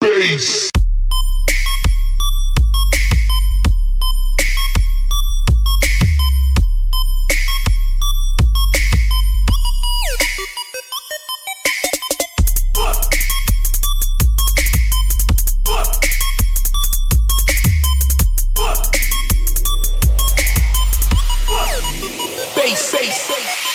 Bass. Face, face, face.